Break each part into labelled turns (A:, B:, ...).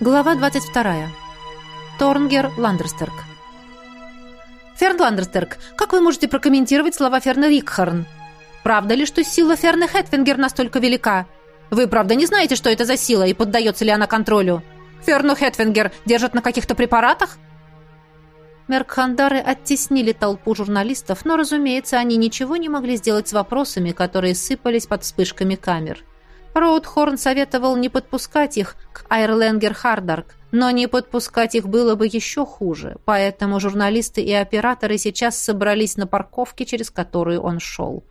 A: Глава 22. Торнгер Ландерстерк. Ферн Ландерстерк, как вы можете прокомментировать слова Ферна Рикхарн? Правда ли, что сила Ферны Хэтвингер настолько велика? Вы правда не знаете, что это за сила и поддается ли она контролю? Ферну Хэтвингер держат на каких-то препаратах? Меркхандары оттеснили толпу журналистов, но, разумеется, они ничего не могли сделать с вопросами, которые сыпались под вспышками камер. Роудхорн советовал не подпускать их к Айрленгер Хардарк, но не подпускать их было бы еще хуже, поэтому журналисты и операторы сейчас собрались на парковке, через которую он шел.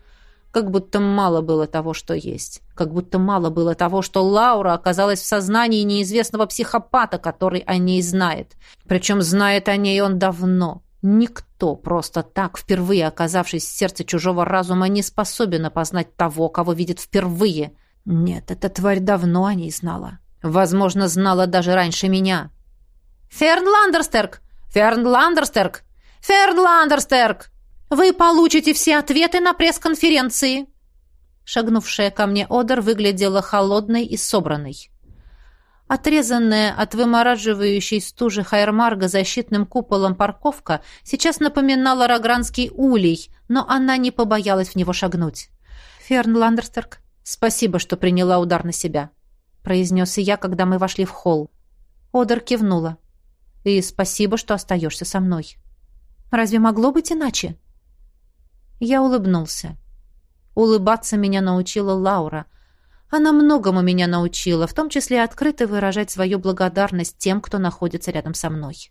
A: Как будто мало было того, что есть. Как будто мало было того, что Лаура оказалась в сознании неизвестного психопата, который о ней знает. Причем знает о ней он давно. Никто просто так, впервые оказавшись в сердце чужого разума, не способен опознать того, кого видит впервые – нет, эта тварь давно о ней знала. Возможно, знала даже раньше меня. «Ферн Ландерстерк! Ферн Ландерстерк! Ферн Ландерстерк! Вы получите все ответы на пресс-конференции!» Шагнувшая ко мне Одер выглядела холодной и собранной. Отрезанная от вымораживающей стужи Хайермарга защитным куполом парковка сейчас напоминала Рогранский улей, но она не побоялась в него шагнуть. «Ферн Ландерстерк, «Спасибо, что приняла удар на себя», — произнес и я, когда мы вошли в холл. Одер кивнула. «И спасибо, что остаешься со мной». «Разве могло быть иначе?» Я улыбнулся. Улыбаться меня научила Лаура. Она многому меня научила, в том числе открыто выражать свою благодарность тем, кто находится рядом со мной.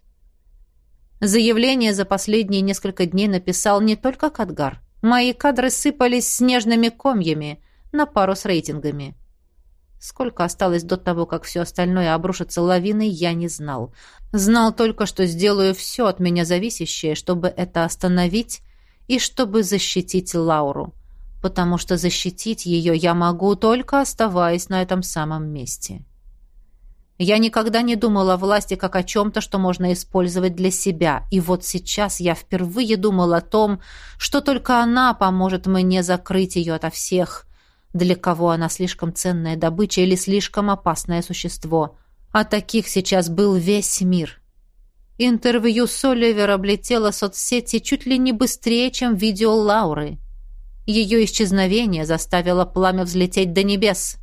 A: Заявление за последние несколько дней написал не только Кадгар. Мои кадры сыпались снежными комьями — на пару с рейтингами. Сколько осталось до того, как все остальное обрушится лавиной, я не знал. Знал только, что сделаю все от меня зависящее, чтобы это остановить и чтобы защитить Лауру. Потому что защитить ее я могу, только оставаясь на этом самом месте. Я никогда не думала о власти как о чем-то, что можно использовать для себя. И вот сейчас я впервые думал о том, что только она поможет мне закрыть ее ото всех, для кого она слишком ценная добыча или слишком опасное существо. А таких сейчас был весь мир. Интервью с Оливер облетело соцсети чуть ли не быстрее, чем видео Лауры. Ее исчезновение заставило пламя взлететь до небес.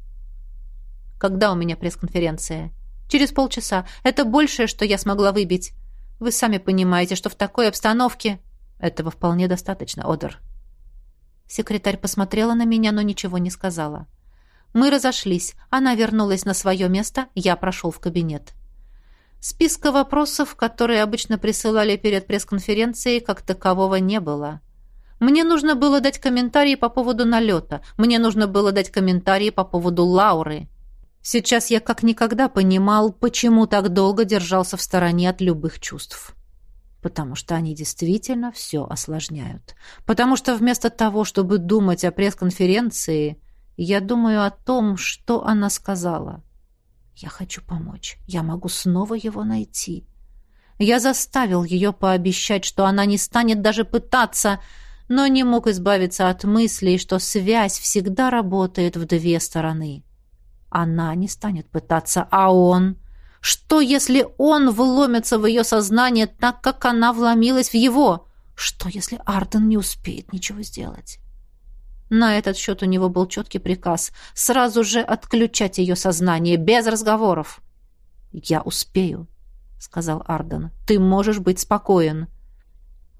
A: Когда у меня пресс-конференция? Через полчаса. Это большее, что я смогла выбить. Вы сами понимаете, что в такой обстановке... Этого вполне достаточно, Одер. Секретарь посмотрела на меня, но ничего не сказала. Мы разошлись. Она вернулась на свое место, я прошел в кабинет. Списка вопросов, которые обычно присылали перед пресс-конференцией, как такового не было. Мне нужно было дать комментарии по поводу налета. Мне нужно было дать комментарии по поводу Лауры. Сейчас я как никогда понимал, почему так долго держался в стороне от любых чувств потому что они действительно все осложняют. Потому что вместо того, чтобы думать о пресс-конференции, я думаю о том, что она сказала. Я хочу помочь. Я могу снова его найти. Я заставил ее пообещать, что она не станет даже пытаться, но не мог избавиться от мысли, что связь всегда работает в две стороны. Она не станет пытаться, а он что, если он вломится в ее сознание так, как она вломилась в его? Что, если Арден не успеет ничего сделать? На этот счет у него был четкий приказ сразу же отключать ее сознание, без разговоров. «Я успею», — сказал Арден. «Ты можешь быть спокоен».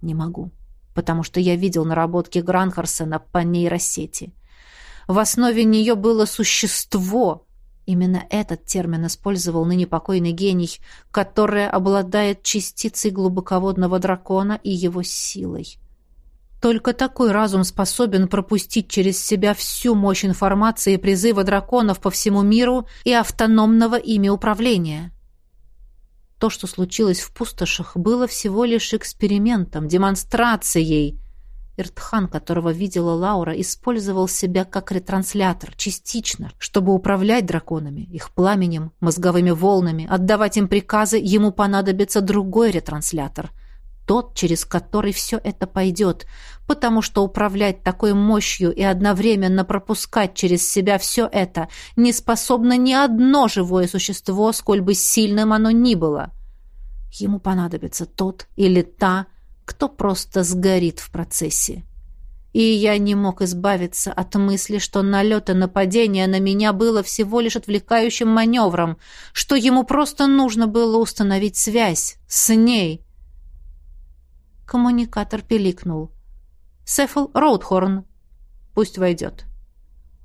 A: «Не могу, потому что я видел наработки Гранхарсена по нейросети. В основе нее было существо, Именно этот термин использовал ныне покойный гений, которое обладает частицей глубоководного дракона и его силой. Только такой разум способен пропустить через себя всю мощь информации призыва драконов по всему миру и автономного ими управления. То, что случилось в пустошах, было всего лишь экспериментом, демонстрацией, Иртхан, которого видела Лаура, использовал себя как ретранслятор, частично, чтобы управлять драконами, их пламенем, мозговыми волнами, отдавать им приказы, ему понадобится другой ретранслятор. тот, через который все это пойдет, потому что управлять такой мощью и одновременно пропускать через себя все это не способно ни одно живое существо, сколь бы сильным оно ни было. Ему понадобится тот или та, кто просто сгорит в процессе. И я не мог избавиться от мысли, что налет и нападение на меня было всего лишь отвлекающим маневром, что ему просто нужно было установить связь с ней. Коммуникатор пиликнул. «Сефл Роудхорн». «Пусть войдет».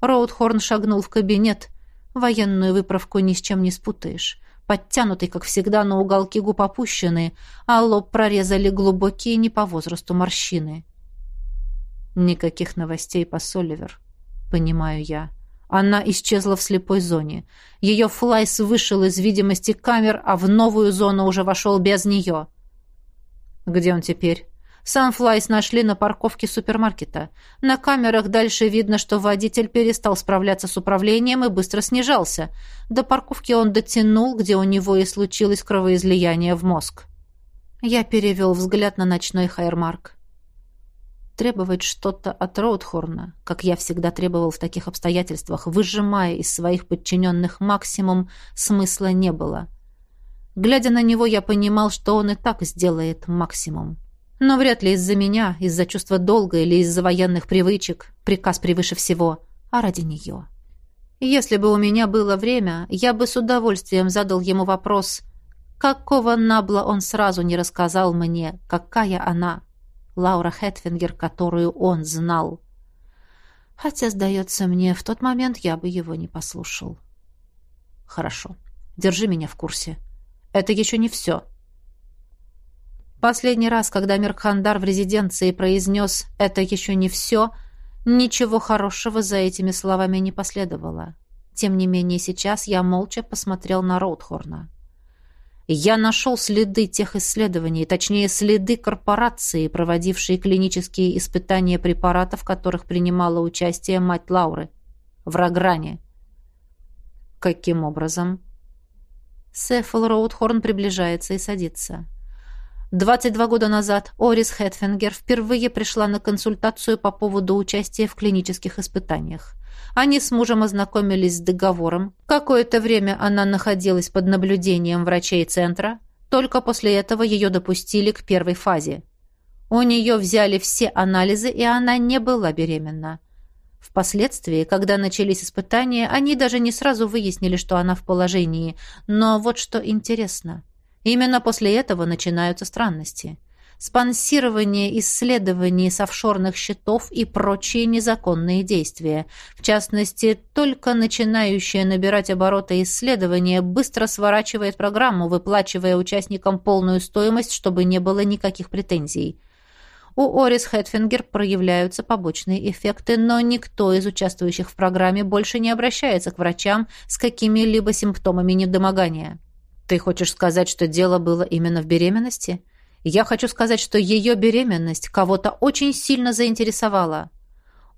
A: Роудхорн шагнул в кабинет. Военную выправку ни с чем не спутаешь подтянутый, как всегда, на уголки губ опущены, а лоб прорезали глубокие не по возрасту морщины. Никаких новостей по Соливер, понимаю я. Она исчезла в слепой зоне. Ее флайс вышел из видимости камер, а в новую зону уже вошел без нее. Где он теперь? Санфлайс нашли на парковке супермаркета. На камерах дальше видно, что водитель перестал справляться с управлением и быстро снижался. До парковки он дотянул, где у него и случилось кровоизлияние в мозг. Я перевел взгляд на ночной Хайермарк. Требовать что-то от Роудхорна, как я всегда требовал в таких обстоятельствах, выжимая из своих подчиненных максимум, смысла не было. Глядя на него, я понимал, что он и так сделает максимум. Но вряд ли из-за меня, из-за чувства долга или из-за военных привычек, приказ превыше всего, а ради нее. Если бы у меня было время, я бы с удовольствием задал ему вопрос, какого набла он сразу не рассказал мне, какая она, Лаура Хэтфингер, которую он знал. Хотя, сдается мне, в тот момент я бы его не послушал. Хорошо, держи меня в курсе. Это еще не все. — Последний раз, когда Меркхандар в резиденции произнес «это еще не все», ничего хорошего за этими словами не последовало. Тем не менее, сейчас я молча посмотрел на Роудхорна. Я нашел следы тех исследований, точнее, следы корпорации, проводившей клинические испытания препаратов, в которых принимала участие мать Лауры. В Рагране. Каким образом? Сефл Роудхорн приближается и садится. 22 года назад Орис Хэтфингер впервые пришла на консультацию по поводу участия в клинических испытаниях. Они с мужем ознакомились с договором. Какое-то время она находилась под наблюдением врачей центра. Только после этого ее допустили к первой фазе. У нее взяли все анализы, и она не была беременна. Впоследствии, когда начались испытания, они даже не сразу выяснили, что она в положении. Но вот что интересно. Именно после этого начинаются странности. Спонсирование исследований с офшорных счетов и прочие незаконные действия. В частности, только начинающее набирать обороты исследования быстро сворачивает программу, выплачивая участникам полную стоимость, чтобы не было никаких претензий. У Орис Хэтфингер проявляются побочные эффекты, но никто из участвующих в программе больше не обращается к врачам с какими-либо симптомами недомогания. Ты хочешь сказать, что дело было именно в беременности? Я хочу сказать, что ее беременность кого-то очень сильно заинтересовала.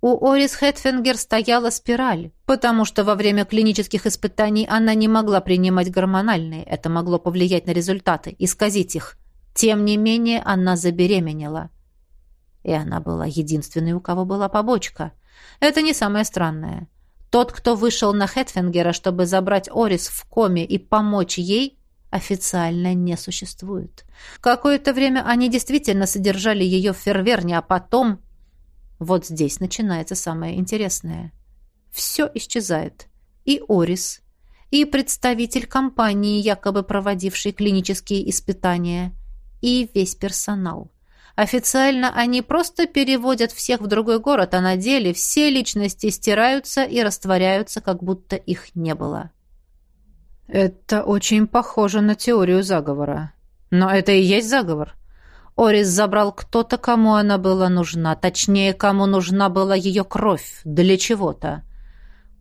A: У Орис Хэтфингер стояла спираль, потому что во время клинических испытаний она не могла принимать гормональные. Это могло повлиять на результаты, исказить их. Тем не менее, она забеременела. И она была единственной, у кого была побочка. Это не самое странное. Тот, кто вышел на Хэтфингера, чтобы забрать Орис в коме и помочь ей, официально не существует. Какое-то время они действительно содержали ее в ферверне, а потом... Вот здесь начинается самое интересное. Все исчезает. И Орис, и представитель компании, якобы проводивший клинические испытания, и весь персонал. Официально они просто переводят всех в другой город, а на деле все личности стираются и растворяются, как будто их не было. Это очень похоже на теорию заговора. Но это и есть заговор. Орис забрал кто-то, кому она была нужна, точнее, кому нужна была ее кровь, для чего-то.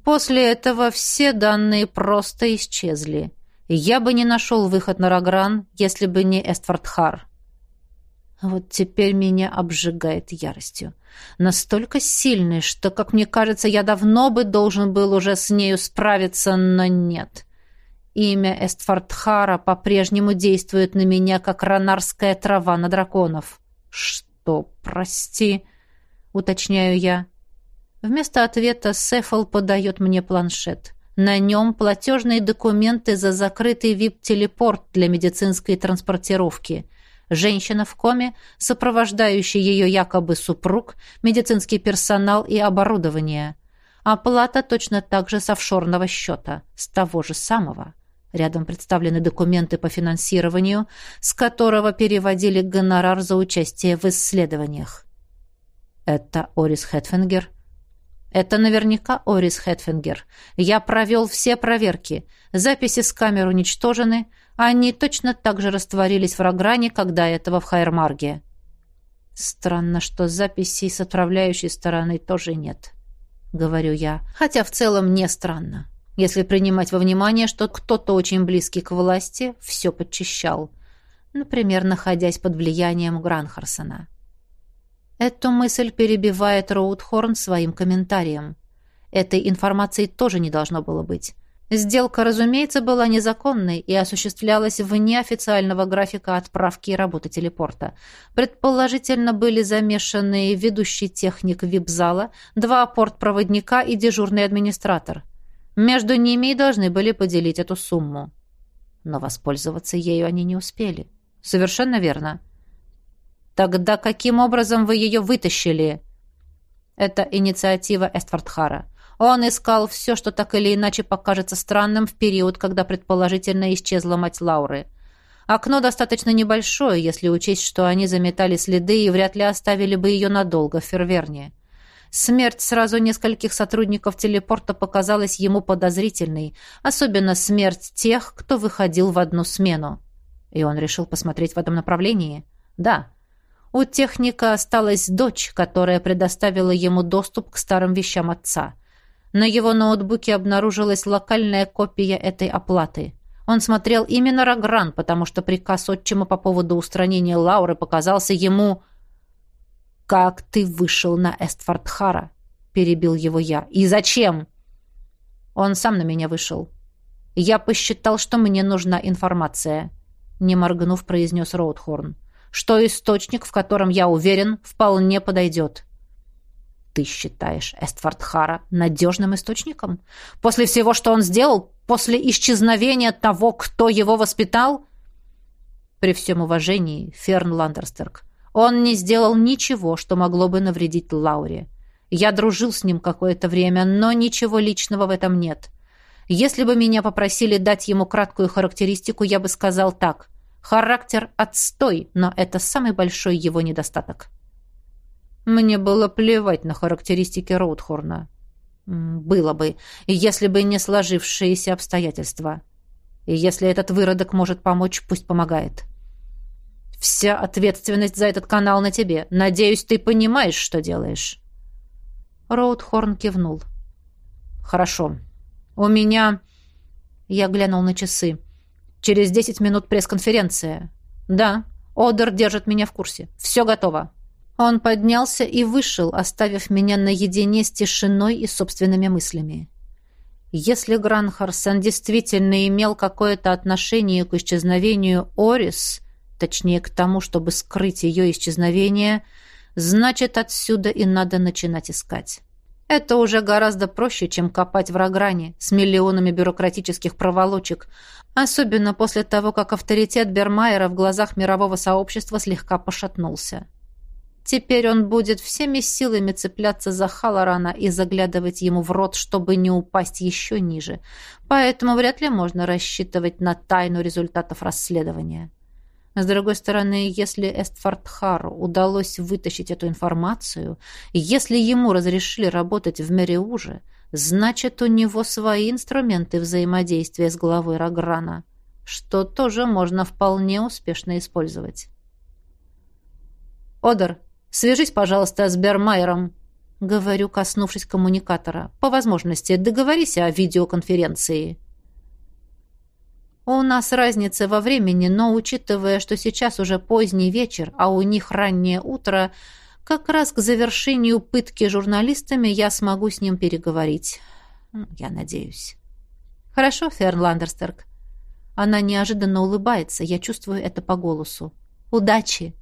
A: После этого все данные просто исчезли. Я бы не нашел выход на Рагран, если бы не Эствардхар. Вот теперь меня обжигает яростью. Настолько сильной, что, как мне кажется, я давно бы должен был уже с нею справиться, но нет. Имя Эстфордхара по-прежнему действует на меня, как ранарская трава на драконов. Что, прости, уточняю я. Вместо ответа Сефал подает мне планшет. На нем платежные документы за закрытый вип-телепорт для медицинской транспортировки. Женщина в коме, сопровождающий ее якобы супруг, медицинский персонал и оборудование. Оплата точно так же с офшорного счета, с того же самого. Рядом представлены документы по финансированию, с которого переводили гонорар за участие в исследованиях. Это Орис Хэтфингер – это наверняка Орис Хэтфингер. Я провел все проверки. Записи с камер уничтожены. Они точно так же растворились в Рогране, когда этого в Хайермарге. Странно, что записей с отправляющей стороны тоже нет. Говорю я. Хотя в целом не странно. Если принимать во внимание, что кто-то очень близкий к власти все подчищал. Например, находясь под влиянием Гранхарсона. Эту мысль перебивает Роудхорн своим комментарием. Этой информации тоже не должно было быть. Сделка, разумеется, была незаконной и осуществлялась вне официального графика отправки и работы телепорта. Предположительно, были замешаны ведущий техник вип-зала, два порт-проводника и дежурный администратор. Между ними и должны были поделить эту сумму. Но воспользоваться ею они не успели. Совершенно верно. Тогда каким образом вы ее вытащили? Это инициатива Эстфордхара. Он искал все, что так или иначе покажется странным в период, когда предположительно исчезла мать Лауры. Окно достаточно небольшое, если учесть, что они заметали следы и вряд ли оставили бы ее надолго в Ферверне. Смерть сразу нескольких сотрудников телепорта показалась ему подозрительной, особенно смерть тех, кто выходил в одну смену. И он решил посмотреть в этом направлении. Да, у техника осталась дочь, которая предоставила ему доступ к старым вещам отца. На его ноутбуке обнаружилась локальная копия этой оплаты. Он смотрел именно Рагран, потому что приказ отчима по поводу устранения Лауры показался ему... «Как ты вышел на Эстфордхара?» — перебил его я. «И зачем?» Он сам на меня вышел. «Я посчитал, что мне нужна информация», — не моргнув, произнес Роудхорн что источник, в котором я уверен, вполне подойдет. Ты считаешь Эстфордхара надежным источником? После всего, что он сделал? После исчезновения того, кто его воспитал? При всем уважении, Ферн Ландерстерк, он не сделал ничего, что могло бы навредить Лауре. Я дружил с ним какое-то время, но ничего личного в этом нет. Если бы меня попросили дать ему краткую характеристику, я бы сказал так. Характер отстой, но это самый большой его недостаток. Мне было плевать на характеристики Роудхорна. Было бы, если бы не сложившиеся обстоятельства. И если этот выродок может помочь, пусть помогает. Вся ответственность за этот канал на тебе. Надеюсь, ты понимаешь, что делаешь. Роудхорн кивнул. Хорошо. У меня... Я глянул на часы. Через десять минут пресс-конференция. Да, Одер держит меня в курсе. Все готово. Он поднялся и вышел, оставив меня наедине с тишиной и собственными мыслями. Если Гранхарсон действительно имел какое-то отношение к исчезновению Орис, точнее к тому, чтобы скрыть ее исчезновение, значит, отсюда и надо начинать искать. Это уже гораздо проще, чем копать в Рогране с миллионами бюрократических проволочек, особенно после того, как авторитет Бермайера в глазах мирового сообщества слегка пошатнулся. Теперь он будет всеми силами цепляться за Халлорана и заглядывать ему в рот, чтобы не упасть еще ниже. Поэтому вряд ли можно рассчитывать на тайну результатов расследования. С другой стороны, если Эстфордхару удалось вытащить эту информацию, если ему разрешили работать в Мериуже, значит, у него свои инструменты взаимодействия с главой Раграна, что тоже можно вполне успешно использовать. «Одер, свяжись, пожалуйста, с Бермайером», — говорю, коснувшись коммуникатора. «По возможности договорись о видеоконференции». У нас разница во времени, но учитывая, что сейчас уже поздний вечер, а у них раннее утро, как раз к завершению пытки журналистами я смогу с ним переговорить. Я надеюсь. Хорошо, Ферн Ландерстерк. Она неожиданно улыбается, я чувствую это по голосу. «Удачи!»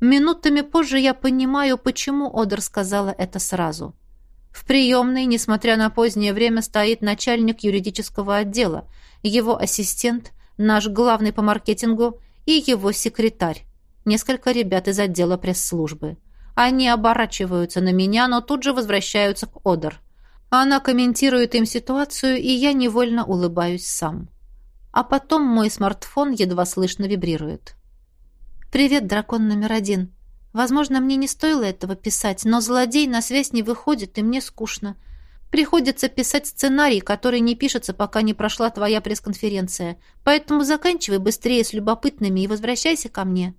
A: Минутами позже я понимаю, почему Одер сказала это сразу. В приемной, несмотря на позднее время, стоит начальник юридического отдела, его ассистент, наш главный по маркетингу и его секретарь, несколько ребят из отдела пресс-службы. Они оборачиваются на меня, но тут же возвращаются к Одер. Она комментирует им ситуацию, и я невольно улыбаюсь сам. А потом мой смартфон едва слышно вибрирует. «Привет, дракон номер один. Возможно, мне не стоило этого писать, но злодей на связь не выходит, и мне скучно. Приходится писать сценарий, который не пишется, пока не прошла твоя пресс-конференция. Поэтому заканчивай быстрее с любопытными и возвращайся ко мне».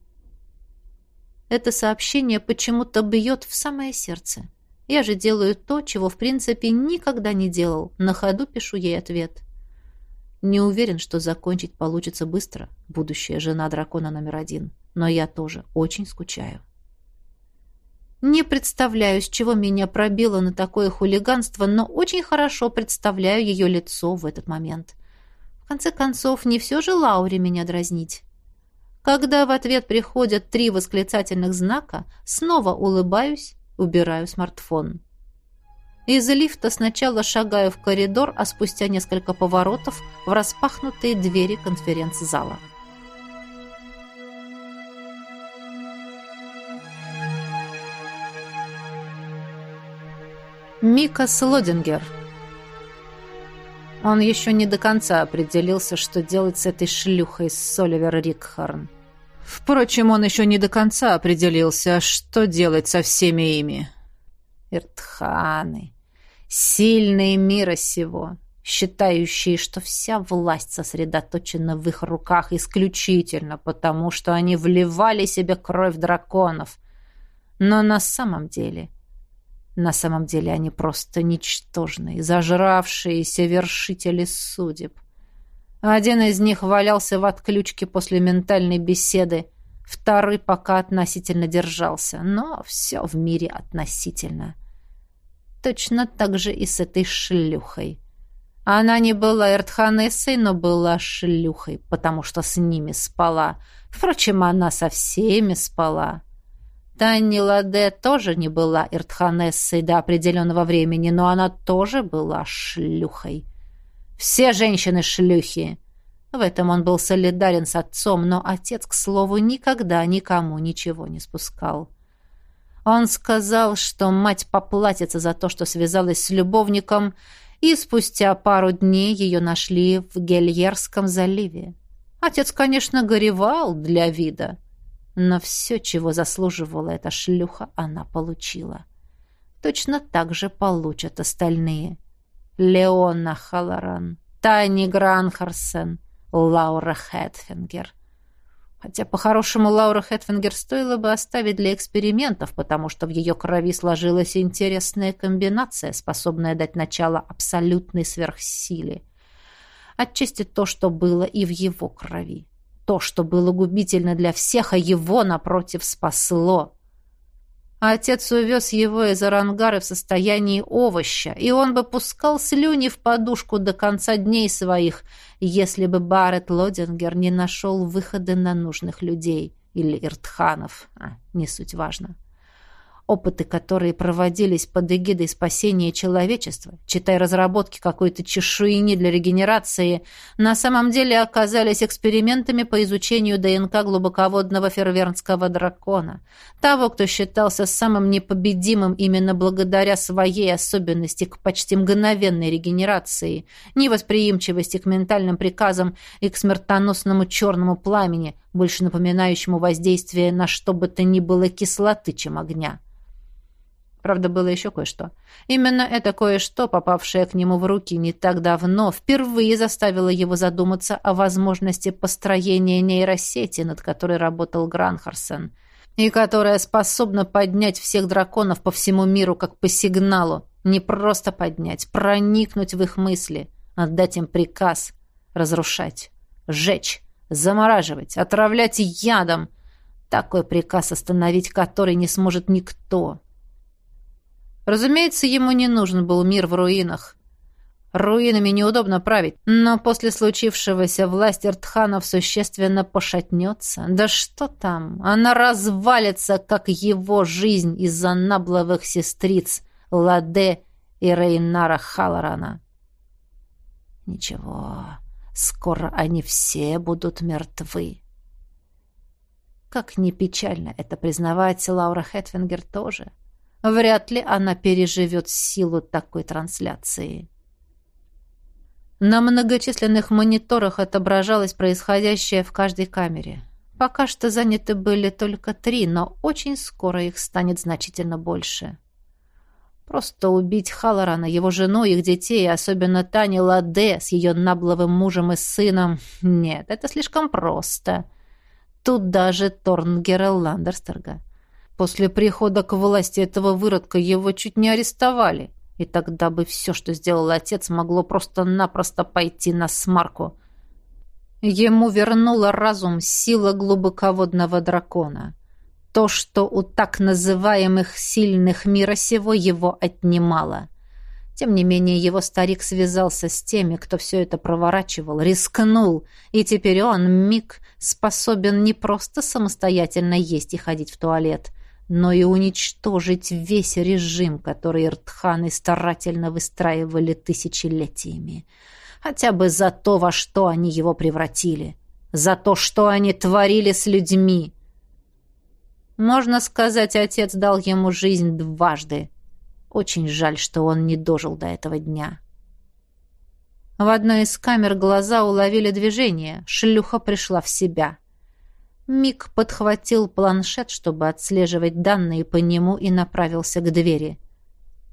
A: Это сообщение почему-то бьет в самое сердце. Я же делаю то, чего в принципе никогда не делал. На ходу пишу ей ответ. Не уверен, что закончить получится быстро, будущая жена дракона номер один но я тоже очень скучаю. Не представляю, с чего меня пробило на такое хулиганство, но очень хорошо представляю ее лицо в этот момент. В конце концов, не все же Лауре меня дразнить. Когда в ответ приходят три восклицательных знака, снова улыбаюсь, убираю смартфон. Из лифта сначала шагаю в коридор, а спустя несколько поворотов в распахнутые двери конференц-зала. Мика Слодингер. Он еще не до конца определился, что делать с этой шлюхой Соливер Рикхарн. Впрочем, он еще не до конца определился, что делать со всеми ими. Иртханы, сильные мира сего, считающие, что вся власть сосредоточена в их руках исключительно потому, что они вливали себе кровь драконов. Но на самом деле – на самом деле они просто ничтожные, зажравшиеся вершители судеб. Один из них валялся в отключке после ментальной беседы, второй пока относительно держался, но все в мире относительно. Точно так же и с этой шлюхой. Она не была Эртханессой, но была шлюхой, потому что с ними спала. Впрочем, она со всеми спала. Танни Ладе тоже не была иртханессой до определенного времени, но она тоже была шлюхой. Все женщины шлюхи. В этом он был солидарен с отцом, но отец, к слову, никогда никому ничего не спускал. Он сказал, что мать поплатится за то, что связалась с любовником, и спустя пару дней ее нашли в Гельерском заливе. Отец, конечно, горевал для вида. Но все, чего заслуживала эта шлюха, она получила. Точно так же получат остальные. Леона Халаран, Тани Гранхарсен, Лаура Хэтфингер. Хотя, по-хорошему, Лаура Хэтфингер стоило бы оставить для экспериментов, потому что в ее крови сложилась интересная комбинация, способная дать начало абсолютной сверхсиле. Отчасти то, что было и в его крови то, что было губительно для всех, а его, напротив, спасло. отец увез его из Арангары в состоянии овоща, и он бы пускал слюни в подушку до конца дней своих, если бы Барретт Лодингер не нашел выхода на нужных людей или иртханов. А, не суть важно. — Опыты, которые проводились под эгидой спасения человечества, читай разработки какой-то чешуйни для регенерации, на самом деле оказались экспериментами по изучению ДНК глубоководного фервернского дракона, того, кто считался самым непобедимым именно благодаря своей особенности к почти мгновенной регенерации, невосприимчивости к ментальным приказам и к смертоносному черному пламени, больше напоминающему воздействие на что бы то ни было кислоты, чем огня. Правда, было еще кое-что. Именно это кое-что, попавшее к нему в руки не так давно, впервые заставило его задуматься о возможности построения нейросети, над которой работал Гранхарсен, и которая способна поднять всех драконов по всему миру как по сигналу. Не просто поднять, проникнуть в их мысли, отдать им приказ разрушать, сжечь, замораживать, отравлять ядом. Такой приказ остановить который не сможет никто. Разумеется, ему не нужен был мир в руинах. Руинами неудобно править, но после случившегося власть Иртханов существенно пошатнется. Да что там, она развалится, как его жизнь из-за набловых сестриц Ладе и Рейнара Халарана. Ничего, скоро они все будут мертвы. Как ни печально это признавать, Лаура Хэтфингер тоже. Вряд ли она переживет силу такой трансляции. На многочисленных мониторах отображалось происходящее в каждой камере. Пока что заняты были только три, но очень скоро их станет значительно больше. Просто убить Халлорана, его жену, их детей, особенно Тани Ладе с ее набловым мужем и сыном. Нет, это слишком просто. Тут даже Торнгера Ландерстерга. После прихода к власти этого выродка его чуть не арестовали. И тогда бы все, что сделал отец, могло просто-напросто пойти на смарку. Ему вернула разум сила глубоководного дракона. То, что у так называемых сильных мира сего его отнимало. Тем не менее, его старик связался с теми, кто все это проворачивал, рискнул, и теперь он, Миг, способен не просто самостоятельно есть и ходить в туалет, но и уничтожить весь режим, который иртханы старательно выстраивали тысячелетиями. Хотя бы за то, во что они его превратили. За то, что они творили с людьми. Можно сказать, отец дал ему жизнь дважды. Очень жаль, что он не дожил до этого дня. В одной из камер глаза уловили движение. Шлюха пришла в себя. — Мик подхватил планшет, чтобы отслеживать данные по нему и направился к двери.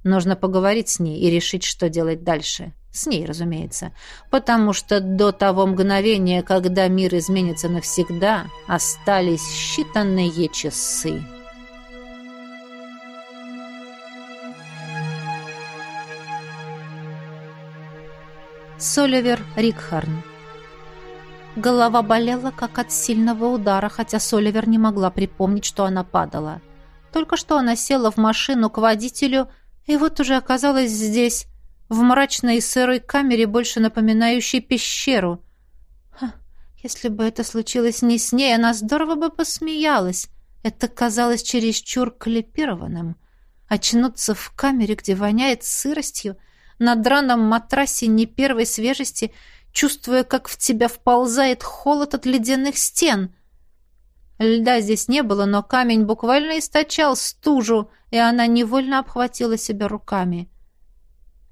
A: Нужно поговорить с ней и решить, что делать дальше. С ней, разумеется. Потому что до того мгновения, когда мир изменится навсегда, остались считанные часы. Соливер Рикхарн Голова болела, как от сильного удара, хотя Соливер не могла припомнить, что она падала. Только что она села в машину к водителю, и вот уже оказалась здесь, в мрачной сырой камере, больше напоминающей пещеру. Ха, если бы это случилось не с ней, она здорово бы посмеялась. Это казалось чересчур клепированным. Очнуться в камере, где воняет сыростью, на драном матрасе не первой свежести — чувствуя, как в тебя вползает холод от ледяных стен. Льда здесь не было, но камень буквально источал стужу, и она невольно обхватила себя руками.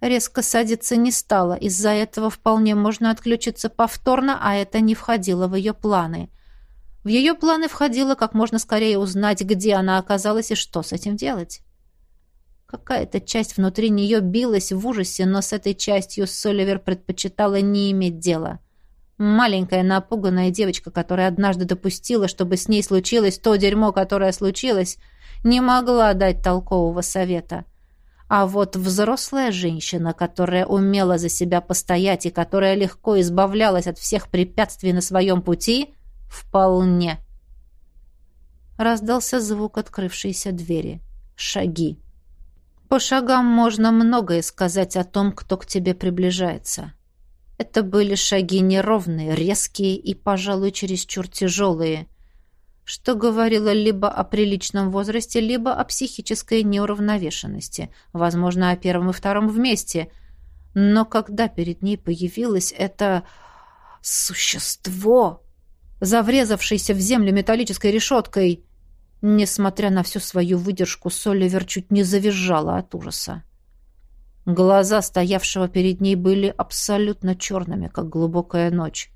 A: Резко садиться не стала, из-за этого вполне можно отключиться повторно, а это не входило в ее планы. В ее планы входило как можно скорее узнать, где она оказалась и что с этим делать. Какая-то часть внутри нее билась в ужасе, но с этой частью Соливер предпочитала не иметь дела. Маленькая напуганная девочка, которая однажды допустила, чтобы с ней случилось то дерьмо, которое случилось, не могла дать толкового совета. А вот взрослая женщина, которая умела за себя постоять и которая легко избавлялась от всех препятствий на своем пути, вполне. Раздался звук открывшейся двери. Шаги. По шагам можно многое сказать о том, кто к тебе приближается. Это были шаги неровные, резкие и, пожалуй, чересчур тяжелые, что говорило либо о приличном возрасте, либо о психической неуравновешенности, возможно, о первом и втором вместе. Но когда перед ней появилось это существо, заврезавшееся в землю металлической решеткой, Несмотря на всю свою выдержку, Соливер чуть не завизжала от ужаса. Глаза стоявшего перед ней были абсолютно черными, как глубокая ночь.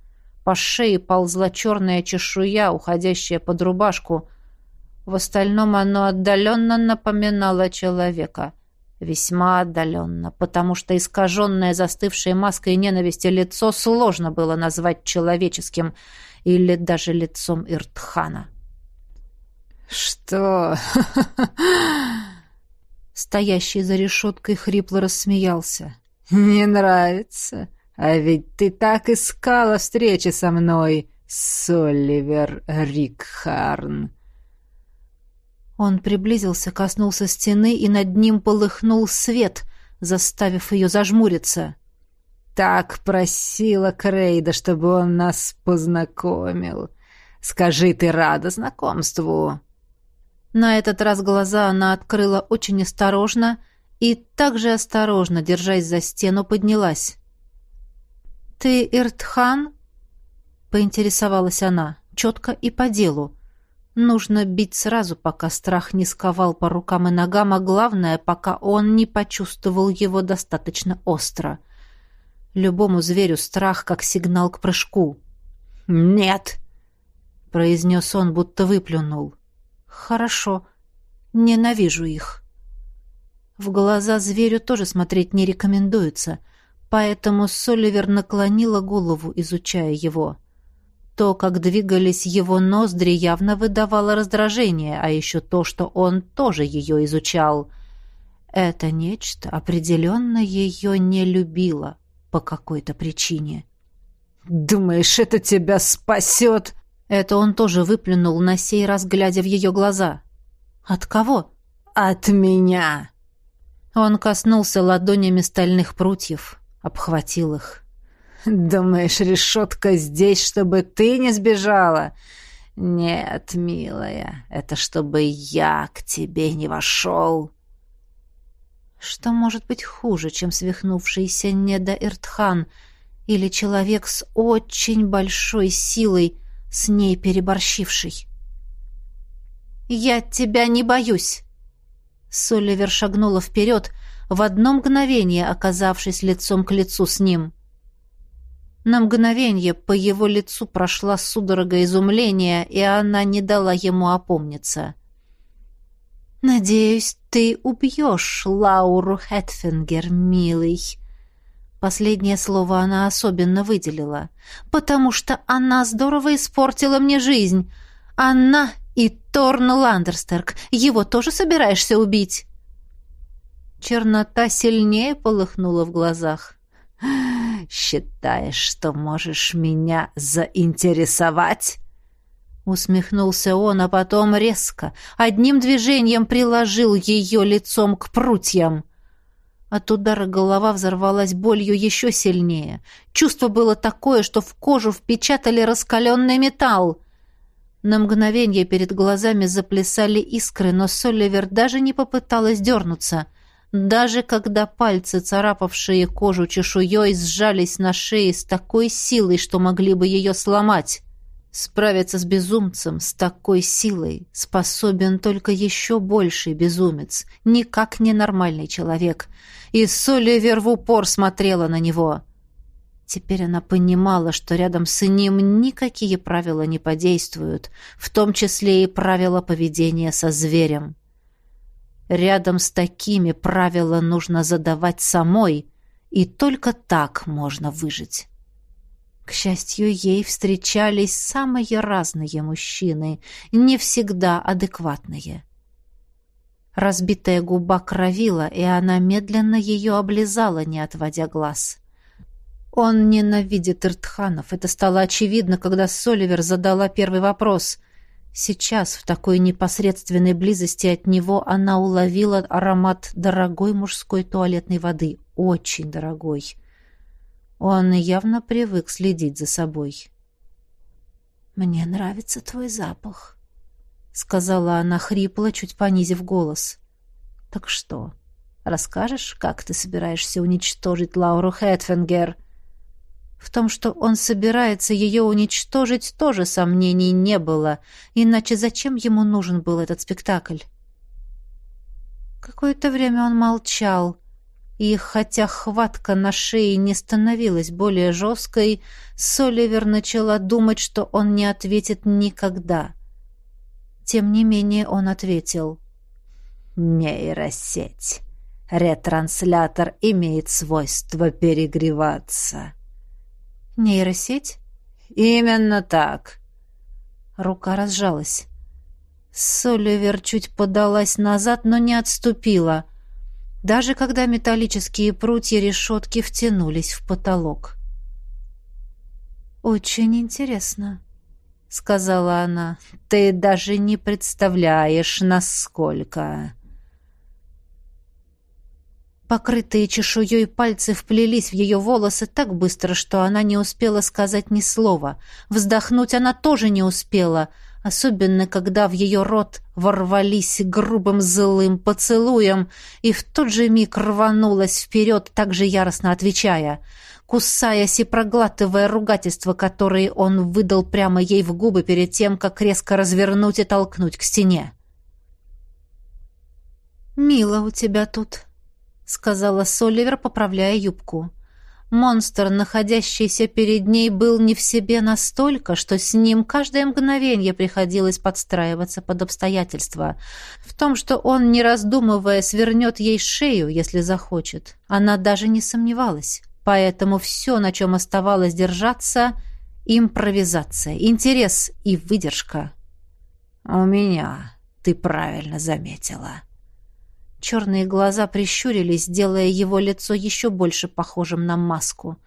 A: По шее ползла черная чешуя, уходящая под рубашку. В остальном оно отдаленно напоминало человека. Весьма отдаленно, потому что искаженное застывшей маской ненависти лицо сложно было назвать человеческим или даже лицом Иртхана.
B: «Что?»
A: Стоящий за решеткой хрипло рассмеялся.
B: «Не нравится? А ведь ты так искала встречи со мной, Соливер Рикхарн!»
A: Он приблизился, коснулся стены, и над ним полыхнул свет, заставив ее зажмуриться.
B: так просила Крейда, чтобы он нас познакомил. Скажи, ты рада знакомству?»
A: На этот раз глаза она открыла очень осторожно и также осторожно, держась за стену, поднялась. «Ты Иртхан?» — поинтересовалась она, четко и по делу. Нужно бить сразу, пока страх не сковал по рукам и ногам, а главное, пока он не почувствовал его достаточно остро. Любому зверю страх как сигнал к прыжку.
B: «Нет!»
A: — произнес он, будто выплюнул. «Хорошо. Ненавижу их». В глаза зверю тоже смотреть не рекомендуется, поэтому Соливер наклонила голову, изучая его. То, как двигались его ноздри, явно выдавало раздражение, а еще то, что он тоже ее изучал. Это нечто определенно ее не любило по какой-то причине.
B: «Думаешь, это тебя спасет?»
A: Это он тоже выплюнул, на сей раз глядя в ее глаза. «От кого?»
B: «От меня!»
A: Он коснулся ладонями стальных прутьев, обхватил их.
B: «Думаешь, решетка здесь, чтобы ты не сбежала?» «Нет, милая, это чтобы я к тебе не вошел».
A: Что может быть хуже, чем свихнувшийся Неда Иртхан или человек с очень большой силой, с ней переборщивший? «Я тебя не боюсь!» Соливер шагнула вперед, в одно мгновение оказавшись лицом к лицу с ним. На мгновение по его лицу прошла судорога изумления, и она не дала ему опомниться. «Надеюсь, ты убьешь Лауру Хэтфингер, милый». Последнее слово она особенно выделила. «Потому что она здорово испортила мне жизнь. Она и Торн Ландерстерк. Его тоже собираешься убить?» Чернота сильнее полыхнула в глазах.
B: «Считаешь, что можешь меня заинтересовать?»
A: Усмехнулся он, а потом резко, одним движением приложил ее лицом к прутьям. От удара голова взорвалась болью еще сильнее. Чувство было такое, что в кожу впечатали раскаленный металл. На мгновение перед глазами заплясали искры, но Соливер даже не попыталась дернуться. Даже когда пальцы, царапавшие кожу чешуей, сжались на шее с такой силой, что могли бы ее сломать. Справиться с безумцем с такой силой способен только еще больший безумец, никак не нормальный человек. И Соливер в упор смотрела на него. Теперь она понимала, что рядом с ним никакие правила не подействуют, в том числе и правила поведения со зверем. Рядом с такими правила нужно задавать самой, и только так можно выжить. К счастью, ей встречались самые разные мужчины, не всегда адекватные. Разбитая губа кровила, и она медленно ее облизала, не отводя глаз. Он ненавидит Иртханов. Это стало очевидно, когда Соливер задала первый вопрос. Сейчас, в такой непосредственной близости от него, она уловила аромат дорогой мужской туалетной воды. Очень дорогой. — он явно привык следить за собой. «Мне нравится твой запах», — сказала она хрипло, чуть понизив голос. «Так что, расскажешь, как ты собираешься уничтожить Лауру Хэтфингер?» В том, что он собирается ее уничтожить, тоже сомнений не было, иначе зачем ему нужен был этот спектакль? Какое-то время он молчал, — и хотя хватка на шее не становилась более жесткой, Соливер начала думать, что он не ответит никогда. Тем не менее он ответил. «Нейросеть. Ретранслятор имеет свойство перегреваться». «Нейросеть?»
B: «Именно так».
A: Рука разжалась. Соливер чуть подалась назад, но не отступила — даже когда металлические прутья решетки втянулись в потолок. «Очень интересно», — сказала она. «Ты даже не представляешь, насколько...» Покрытые чешуей пальцы вплелись в ее волосы так быстро, что она не успела сказать ни слова. Вздохнуть она тоже не успела, особенно когда в ее рот ворвались грубым злым поцелуем, и в тот же миг рванулась вперед, так же яростно отвечая, кусаясь и проглатывая ругательства, которые он выдал прямо ей в губы перед тем, как резко развернуть и толкнуть к стене. «Мило у тебя тут», сказала Соливер, поправляя юбку. Монстр, находящийся перед ней, был не в себе настолько, что с ним каждое мгновение приходилось подстраиваться под обстоятельства. В том, что он, не раздумывая, свернет ей шею, если захочет, она даже не сомневалась. Поэтому все, на чем оставалось держаться — импровизация, интерес и выдержка. «У меня, ты правильно заметила», Черные глаза прищурились, делая его лицо еще больше похожим на маску.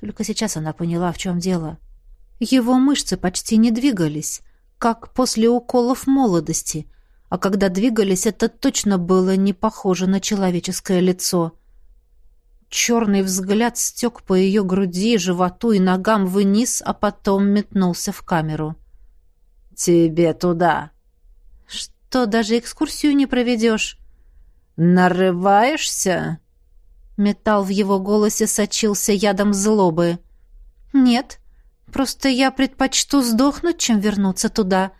A: Только сейчас она поняла, в чем дело. Его мышцы почти не двигались, как после уколов молодости, а когда двигались, это точно было не похоже на человеческое лицо. Черный взгляд стек по ее груди, животу и ногам вниз, а потом метнулся в камеру. «Тебе туда!» «Что, даже экскурсию не проведешь?» «Нарываешься?» Металл в его голосе сочился ядом злобы. «Нет, просто я предпочту сдохнуть, чем вернуться туда.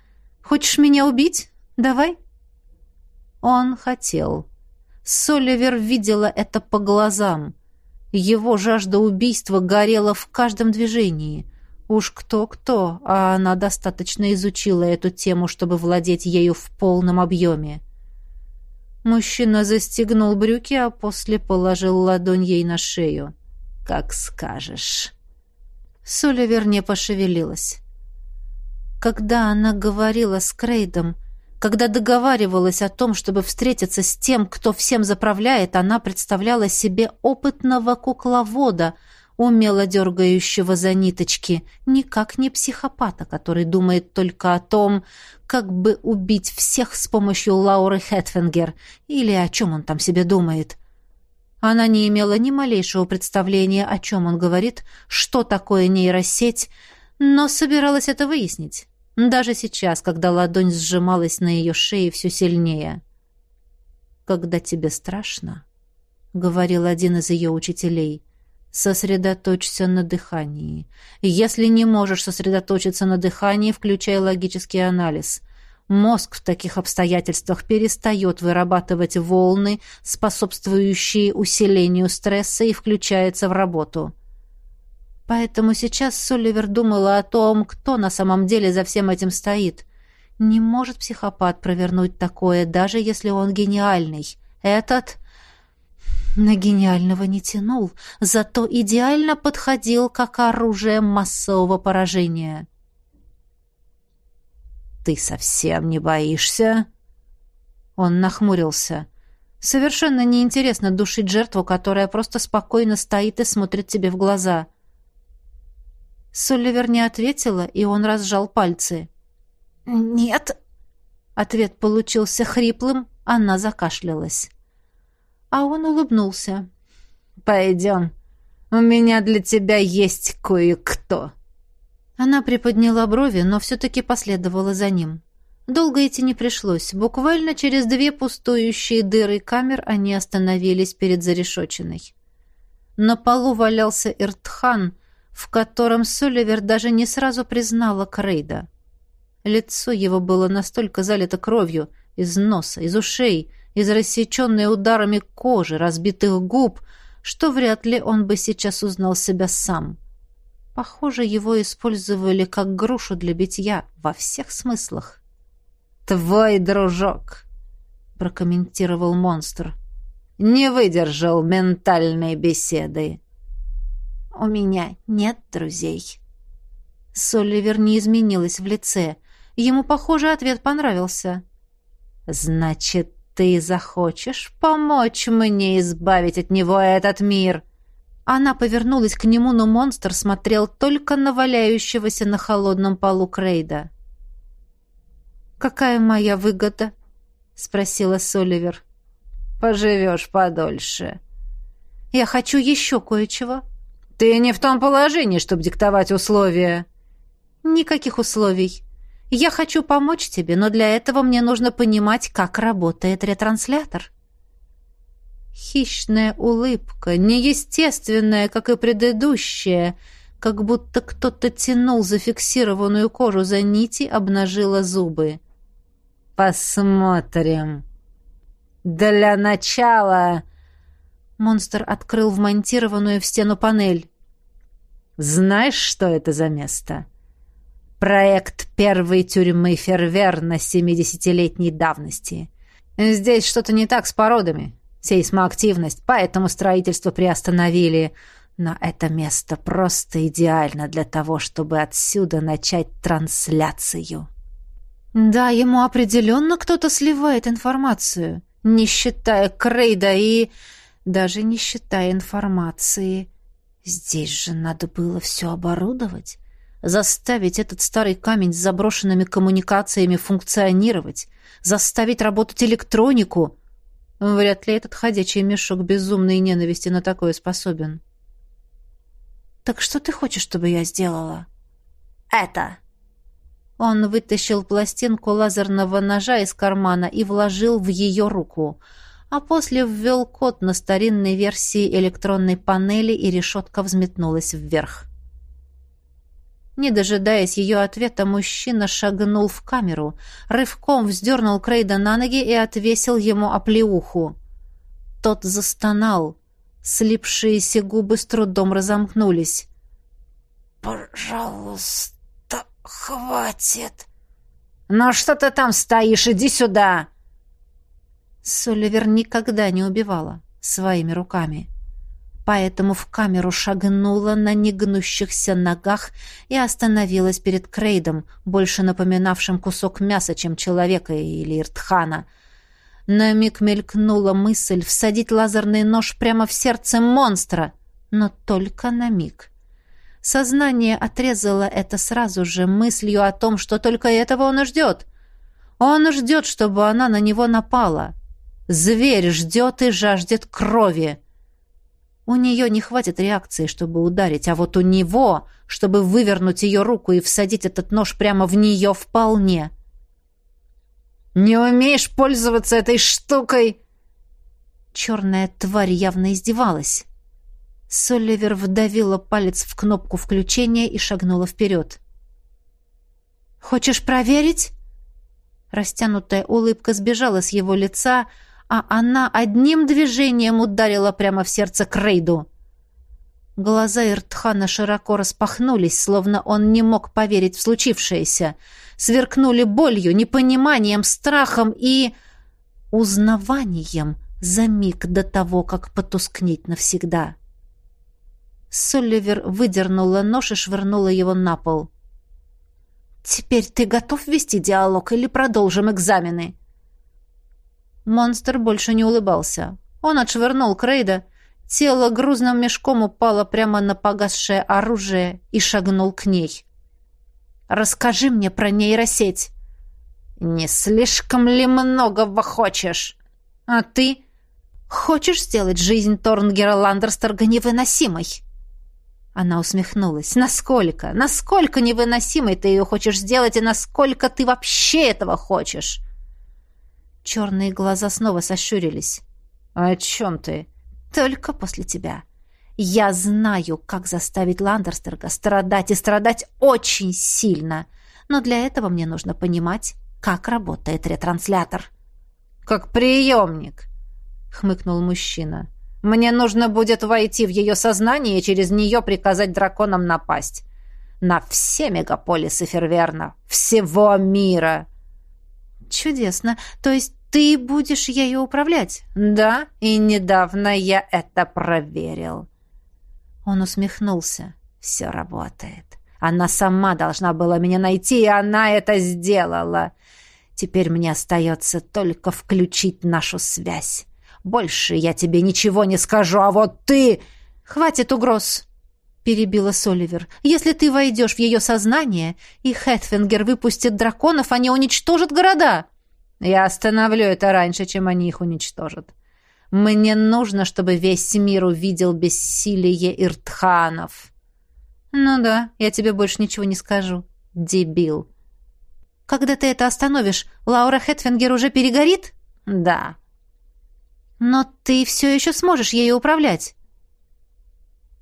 A: Хочешь меня убить? Давай». Он хотел. Соливер видела это по глазам. Его жажда убийства горела в каждом движении. Уж кто-кто, а она достаточно изучила эту тему, чтобы владеть ею в полном объеме. Мужчина застегнул брюки, а после положил ладонь ей на шею. «Как скажешь». Соливер не пошевелилась. Когда она говорила с Крейдом, когда договаривалась о том, чтобы встретиться с тем, кто всем заправляет, она представляла себе опытного кукловода — умело дергающего за ниточки, никак не психопата, который думает только о том, как бы убить всех с помощью Лауры Хэтфингер, или о чем он там себе думает. Она не имела ни малейшего представления, о чем он говорит, что такое нейросеть, но собиралась это выяснить, даже сейчас, когда ладонь сжималась на ее шее все сильнее. «Когда тебе страшно», — говорил один из ее учителей, — Сосредоточься на дыхании. Если не можешь сосредоточиться на дыхании, включай логический анализ. Мозг в таких обстоятельствах перестает вырабатывать волны, способствующие усилению стресса, и включается в работу. Поэтому сейчас Соливер думала о том, кто на самом деле за всем этим стоит. Не может психопат провернуть такое, даже если он гениальный. Этот на гениального не тянул, зато идеально подходил как оружие массового поражения. «Ты совсем не боишься?» Он нахмурился. «Совершенно неинтересно душить жертву, которая просто спокойно стоит и смотрит тебе в глаза». Соливер не ответила, и он разжал пальцы. «Нет». Ответ получился хриплым, она закашлялась а он улыбнулся. «Пойдем. У меня для тебя есть кое-кто». Она приподняла брови, но все-таки последовала за ним. Долго идти не пришлось. Буквально через две пустующие дыры камер они остановились перед зарешоченной. На полу валялся Иртхан, в котором Соливер даже не сразу признала Крейда. Лицо его было настолько залито кровью, из носа, из ушей, из рассеченной ударами кожи, разбитых губ, что вряд ли он бы сейчас узнал себя сам. Похоже, его использовали как грушу для битья во всех смыслах. «Твой дружок», — прокомментировал монстр, — «не выдержал ментальной беседы». «У меня нет друзей». Соливер не изменилась в лице. Ему, похоже, ответ понравился. «Значит, ты захочешь помочь мне избавить от него этот мир?» Она повернулась к нему, но монстр смотрел только на валяющегося на холодном полу Крейда. «Какая моя выгода?» — спросила Соливер. «Поживешь подольше», Я хочу еще кое-чего».
B: «Ты не в том положении, чтобы диктовать условия».
A: «Никаких условий. Я хочу помочь тебе, но для этого мне нужно понимать, как работает ретранслятор». Хищная улыбка, неестественная, как и предыдущая, как будто кто-то тянул зафиксированную кожу за нити, обнажила зубы.
B: «Посмотрим. Для начала...»
A: Монстр открыл вмонтированную в стену панель.
B: «Знаешь, что это за место?» «Проект первой тюрьмы Фервер на семидесятилетней давности. Здесь что-то не так с породами сейсмоактивность, поэтому строительство приостановили. Но это место просто идеально для того, чтобы отсюда начать трансляцию.
A: Да, ему определенно кто-то сливает информацию, не считая Крейда и... даже не считая информации. Здесь же надо было все оборудовать, заставить этот старый камень с заброшенными коммуникациями функционировать, заставить работать электронику — Вряд ли этот ходячий мешок безумной ненависти на такое способен. «Так что ты хочешь, чтобы я сделала?»
B: «Это!»
A: Он вытащил пластинку лазерного ножа из кармана и вложил в ее руку, а после ввел код на старинной версии электронной панели, и решетка взметнулась вверх. Не дожидаясь ее ответа, мужчина шагнул в камеру, рывком вздернул Крейда на ноги и отвесил ему оплеуху. Тот застонал. Слипшиеся губы с трудом разомкнулись.
B: «Пожалуйста, хватит!» «Ну что ты там стоишь? Иди сюда!»
A: Соливер никогда не убивала своими руками поэтому в камеру шагнула на негнущихся ногах и остановилась перед Крейдом, больше напоминавшим кусок мяса, чем человека или Иртхана. На миг мелькнула мысль всадить лазерный нож прямо в сердце монстра, но только на миг. Сознание отрезало это сразу же мыслью о том, что только этого он и ждет. Он ждет, чтобы она на него напала. Зверь ждет и жаждет крови. У нее не хватит реакции, чтобы ударить, а вот у него, чтобы вывернуть ее руку и всадить этот нож прямо в нее, вполне.
B: «Не умеешь пользоваться этой штукой?»
A: Черная тварь явно издевалась. Соливер вдавила палец в кнопку включения и шагнула вперед. «Хочешь проверить?» Растянутая улыбка сбежала с его лица, а она одним движением ударила прямо в сердце Крейду. Глаза Иртхана широко распахнулись, словно он не мог поверить в случившееся. Сверкнули болью, непониманием, страхом и... узнаванием за миг до того, как потускнеть навсегда. Соливер выдернула нож и швырнула его на пол. «Теперь ты готов вести диалог или продолжим экзамены?» Монстр больше не улыбался. Он отшвырнул Крейда. Тело грузным мешком упало прямо на погасшее оружие и шагнул к ней. «Расскажи мне про нейросеть». «Не слишком ли многого хочешь?» «А ты?» «Хочешь сделать жизнь Торнгера Ландерстерга невыносимой?» Она усмехнулась. «Насколько? Насколько невыносимой ты ее хочешь сделать, и насколько ты вообще этого хочешь?» Черные глаза снова сощурились.
B: «О чем ты?»
A: «Только после тебя. Я знаю, как заставить Ландерстерга страдать и страдать очень сильно. Но для этого мне нужно понимать, как работает ретранслятор».
B: «Как приемник», — хмыкнул мужчина. «Мне нужно будет войти в ее сознание и через нее приказать драконам напасть. На все мегаполисы Ферверна, всего мира».
A: «Чудесно. То есть ты будешь ею управлять?»
B: «Да, и недавно я это проверил».
A: Он усмехнулся.
B: «Все работает. Она сама должна была меня найти, и она это сделала. Теперь мне остается только включить нашу связь. Больше я тебе ничего не скажу, а вот ты...»
A: «Хватит угроз!» — перебила Соливер. «Если ты войдешь в ее сознание, и Хэтфингер выпустит драконов, они уничтожат города!»
B: «Я остановлю это раньше, чем они их уничтожат. Мне нужно, чтобы весь мир увидел бессилие Иртханов.
A: Ну да, я тебе больше ничего не скажу. Дебил. Когда ты это остановишь, Лаура Хэтфингер уже перегорит?
B: Да.
A: Но ты все еще сможешь ею управлять.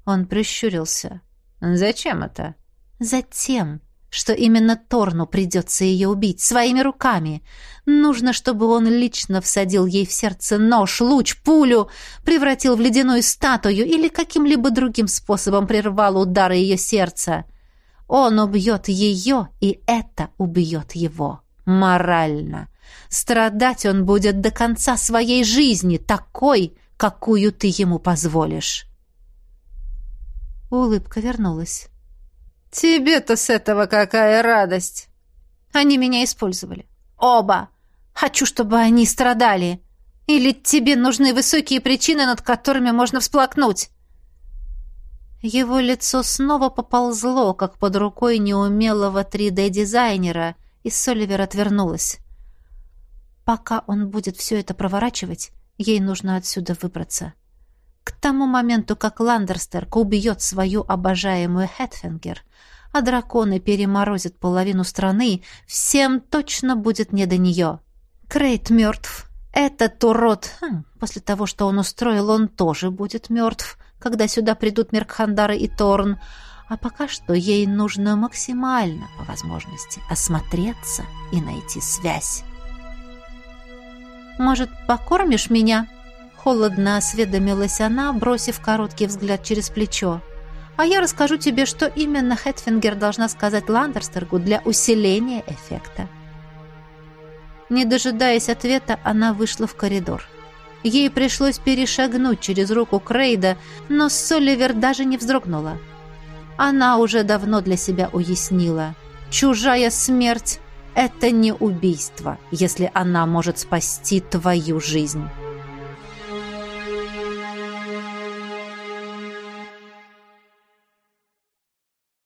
B: Он прищурился. Зачем это?
A: Затем, что именно Торну придется ее убить своими руками. Нужно, чтобы он лично всадил ей в сердце нож, луч, пулю, превратил в ледяную статую или каким-либо другим способом прервал удары ее сердца. Он убьет ее, и это убьет его. Морально. Страдать он будет до конца своей жизни, такой, какую ты ему позволишь. Улыбка вернулась.
B: «Тебе-то с этого какая радость!»
A: «Они меня использовали. Оба. Хочу, чтобы они страдали. Или тебе нужны высокие причины, над которыми можно всплакнуть?» Его лицо снова поползло, как под рукой неумелого 3D-дизайнера, и Соливер отвернулась. Пока он будет все это проворачивать, ей нужно отсюда выбраться. К тому моменту, как Ландерстерк убьет свою обожаемую Хэтфингер, а драконы переморозят половину страны, всем точно будет не до нее. Крейт мертв. Этот урод, хм, после того, что он устроил, он тоже будет мертв, когда сюда придут Меркхандары и Торн. А пока что ей нужно максимально, по возможности, осмотреться и найти связь. «Может, покормишь меня?» Холодно осведомилась она, бросив короткий взгляд через плечо. «А я расскажу тебе, что именно Хэтфингер должна сказать Ландерстергу для усиления эффекта». Не дожидаясь ответа, она вышла в коридор. Ей пришлось перешагнуть через руку Крейда, но Соливер даже не вздрогнула. Она уже давно для себя уяснила. Чужая смерть — это не убийство, если она может спасти твою жизнь.